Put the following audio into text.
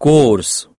curso.